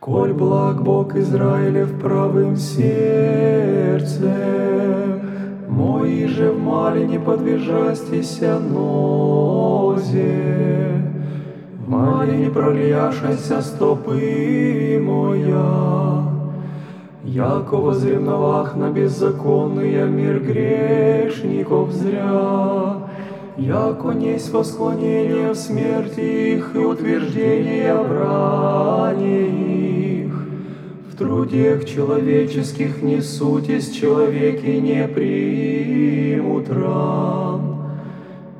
Коль благ Бог Израилев правым сердцем, Мои же в мале не подвижастися нозе, В мале не прольяшася стопы моя, Яко возревновах на беззаконный мир грешников зря, Яко несть восклонение в смерти их и утверждение брани их. В трудех человеческих не сутись человеки не примут ран.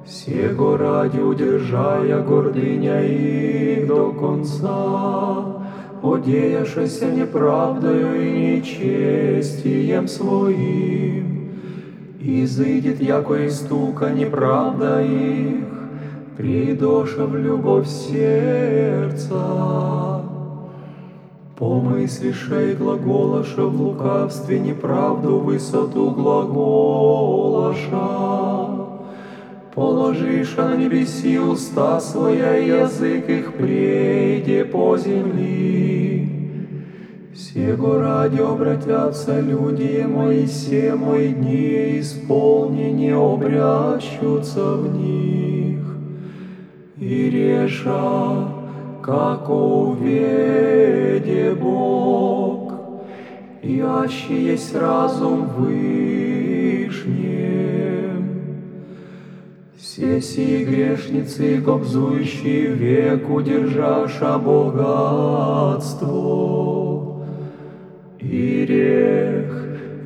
Сего ради удержая гордыня их до конца, Одеяшися неправдою и нечестием своим, Изыдет, яко истука неправда их, Придоша в любовь сердца. Помыслиша и глаголаша в лукавстве неправду высоту глаголаша. Положиша на небеси уста своя, язык их прейде по земли. Сего ради обратятся люди мои, все мои дни исполнение обращутся в них. И реша, как уведе Бог, ящий есть разум вышнем. Все сии грешницы, кобзующие век, удержаша богатство.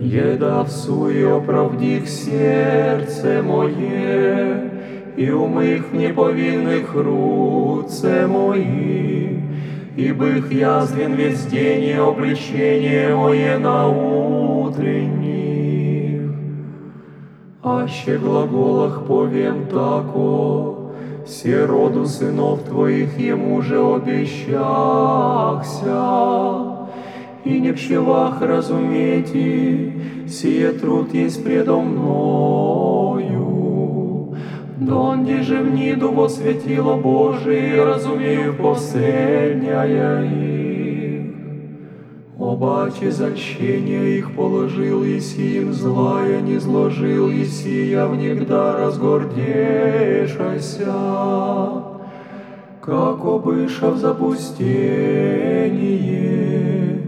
еда в суе оправдих сердце мое, и умых неповинных руце мои, и бых язвен весь день и обличение мое на утренних. Аще глаголах повем тако, все роду сынов твоих ему же обещахся, и не пщевах разумейте, сие труд есть предо мною. Донде же в ниду во светило Божие, разумею последняя их. Обаче зальщения их положил, еси им злая не зложил, еси я в негда разгордешася. Как обыша в запустение,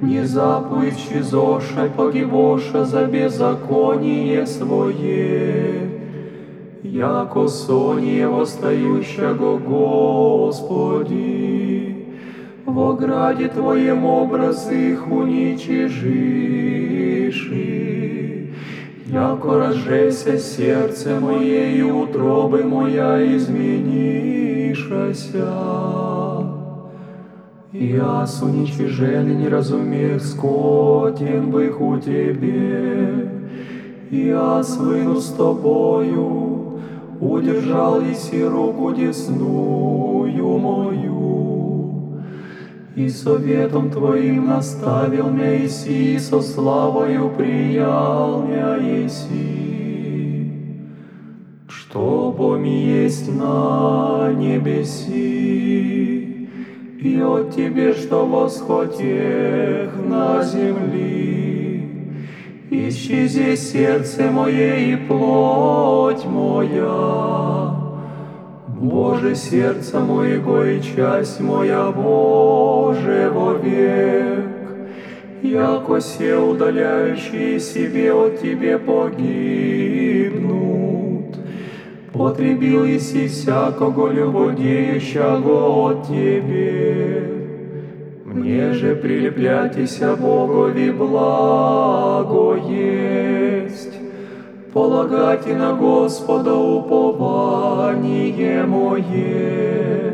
не заповедь чизоша, погибоша за беззаконие свое, яко соние восстающего Господи, в ограде Твоем образ их уничижиши, яко разжеся сердце мое и утробы моя изменишася. Яс уничижен и не разумех, скотен бых у Тебе, я выну с Тобою, удержал еси руку десную мою, и советом Твоим наставил меня еси, со славою приял меня еси, что ми есть на небеси, от Тебе, что восхотех на земли. Исчези сердце мое и плоть моя, Боже, сердце моего и часть моя, Боже, вовек, яко все удаляющие себе от Тебе погибнут. Потребил еси всякого любодеющего от Тебе, мне же прилепляйтеся Богови благо есть, полагайте на Господа упование мое.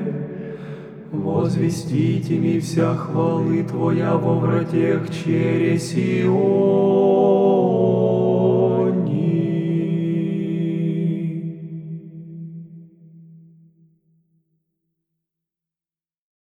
Возвестите ми вся хвалы Твоя во вратех через Ион.